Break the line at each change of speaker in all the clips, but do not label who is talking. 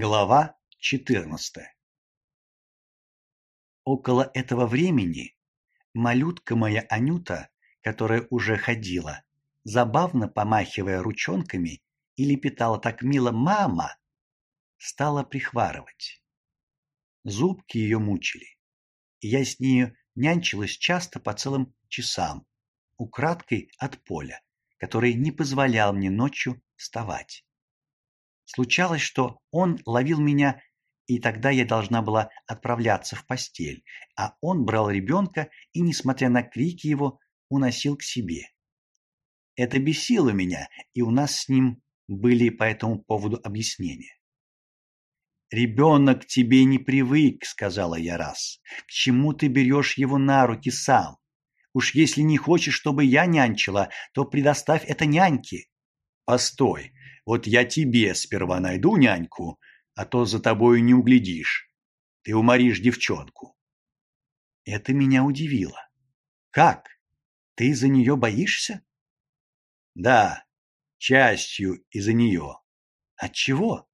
Глава 14. Около этого времени малютка моя Анюта, которая уже ходила, забавно помахивая ручонками и лепетала так мило «мама», стала прихварывать. Зубки ее мучили, и я с нею нянчилась часто по целым часам, украдкой от поля, который не позволял мне ночью вставать. Случалось, что он ловил меня, и тогда я должна была отправляться в постель, а он брал ребенка и, несмотря на крики его, уносил к себе. Это бесило меня, и у нас с ним были по этому поводу объяснения. «Ребенок тебе не привык», — сказала я раз. «К чему ты берешь его на руки сам? Уж если не хочешь, чтобы я нянчила, то предоставь это няньке». «Постой, вот я тебе сперва найду няньку, а то за тобою не углядишь. Ты уморишь девчонку. Это меня удивило. Как? Ты за нее боишься? Да, частью из-за нее. От чего?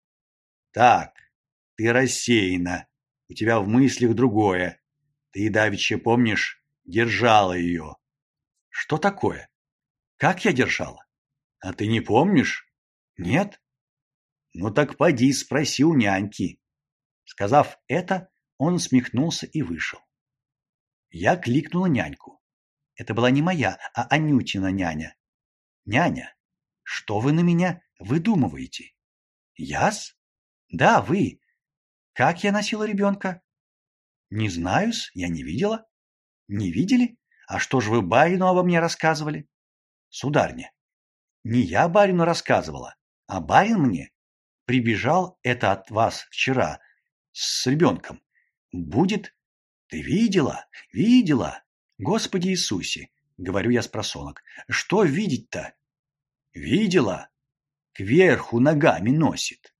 Так, ты рассеяна. У тебя в мыслях другое. Ты давеча, помнишь, держала ее. Что такое? Как я держала? А ты не помнишь? Нет? Ну так поди спроси у няньки. Сказав это, он смехнулся и вышел. Я кликнула няньку. Это была не моя, а Анютина няня. Няня, что вы на меня выдумываете? Яс? Да, вы. Как я носила ребенка? Не знаю-с, я не видела. Не видели? А что же вы барину обо мне рассказывали? Сударня, не я барину рассказывала, а барин мне прибежал это от вас вчера с ребенком. Будет... Ты видела? Видела? Господи Иисусе, говорю я с просонок. Что видеть-то? Видела? Кверху ногами носит.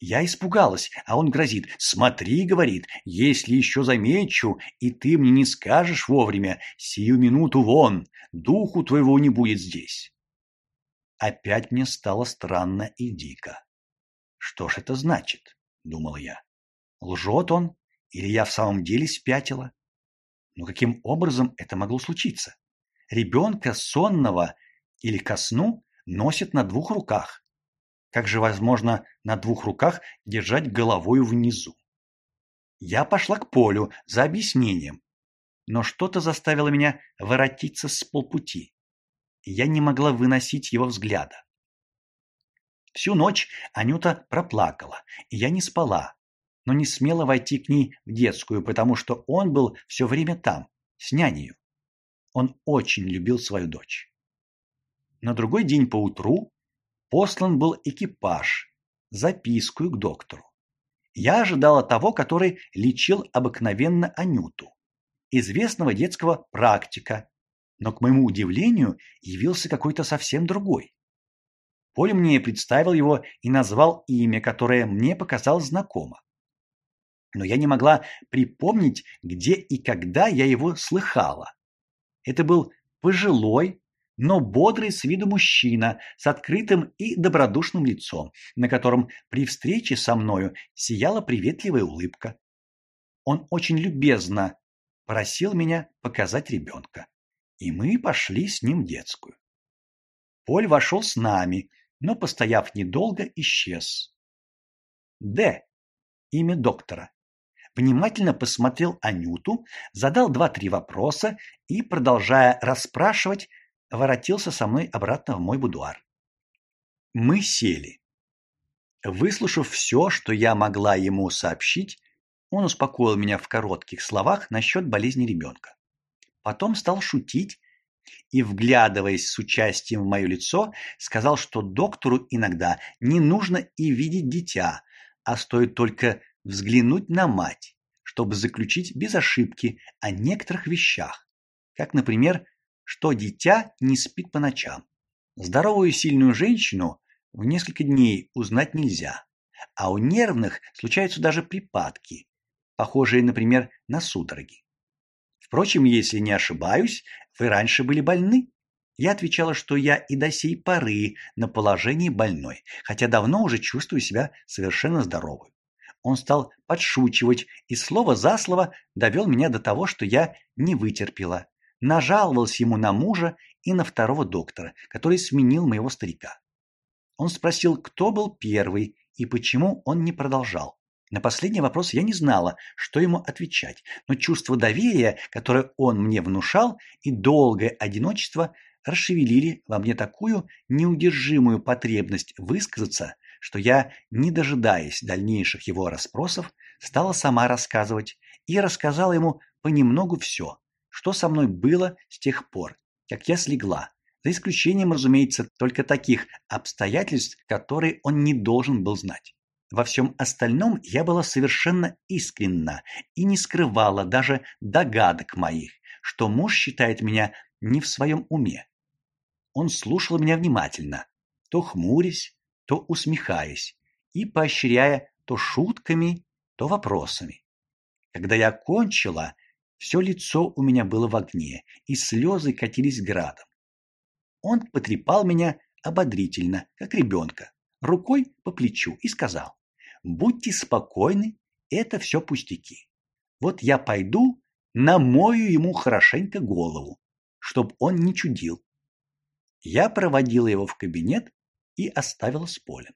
Я испугалась, а он грозит. «Смотри, — говорит, — если еще замечу, и ты мне не скажешь вовремя, сию минуту вон, духу твоего не будет здесь». Опять мне стало странно и дико. Что ж это значит, думал я. Лжет он или я в самом деле спятила? Но каким образом это могло случиться? Ребенка сонного или ко сну носят на двух руках. Как же возможно на двух руках держать головой внизу? Я пошла к полю за объяснением, но что-то заставило меня воротиться с полпути я не могла выносить его взгляда. Всю ночь Анюта проплакала, и я не спала, но не смела войти к ней в детскую, потому что он был все время там, с нянею. Он очень любил свою дочь. На другой день поутру послан был экипаж, записку к доктору. Я ожидала того, который лечил обыкновенно Анюту, известного детского практика, но, к моему удивлению, явился какой-то совсем другой. Поль мне представил его и назвал имя, которое мне показалось знакомо. Но я не могла припомнить, где и когда я его слыхала. Это был пожилой, но бодрый с виду мужчина с открытым и добродушным лицом, на котором при встрече со мною сияла приветливая улыбка. Он очень любезно просил меня показать ребенка и мы пошли с ним в детскую. Поль вошел с нами, но, постояв недолго, исчез. Д. Имя доктора. Внимательно посмотрел Анюту, задал два-три вопроса и, продолжая расспрашивать, воротился со мной обратно в мой будуар. Мы сели. Выслушав все, что я могла ему сообщить, он успокоил меня в коротких словах насчет болезни ребенка. Потом стал шутить и, вглядываясь с участием в мое лицо, сказал, что доктору иногда не нужно и видеть дитя, а стоит только взглянуть на мать, чтобы заключить без ошибки о некоторых вещах, как, например, что дитя не спит по ночам. Здоровую сильную женщину в несколько дней узнать нельзя, а у нервных случаются даже припадки, похожие, например, на судороги. Впрочем, если не ошибаюсь, вы раньше были больны. Я отвечала, что я и до сей поры на положении больной, хотя давно уже чувствую себя совершенно здоровой. он стал подшучивать и слово за слово довел меня до того, что я не вытерпела. Нажаловался ему на мужа и на второго доктора, который сменил моего старика. Он спросил, кто был первый и почему он не продолжал. На последний вопрос я не знала, что ему отвечать, но чувство доверия, которое он мне внушал, и долгое одиночество расшевелили во мне такую неудержимую потребность высказаться, что я, не дожидаясь дальнейших его расспросов, стала сама рассказывать и рассказала ему понемногу все, что со мной было с тех пор, как я слегла, за исключением, разумеется, только таких обстоятельств, которые он не должен был знать. Во всем остальном я была совершенно искренна и не скрывала даже догадок моих, что муж считает меня не в своем уме. Он слушал меня внимательно, то хмурясь, то усмехаясь и поощряя то шутками, то вопросами. Когда я кончила, все лицо у меня было в огне, и слезы катились градом. Он потрепал меня ободрительно, как ребенка, рукой по плечу и сказал: "Будьте спокойны, это все пустяки. Вот я пойду, намою ему хорошенько голову, чтоб он не чудил". Я проводила его в кабинет и оставила с полем.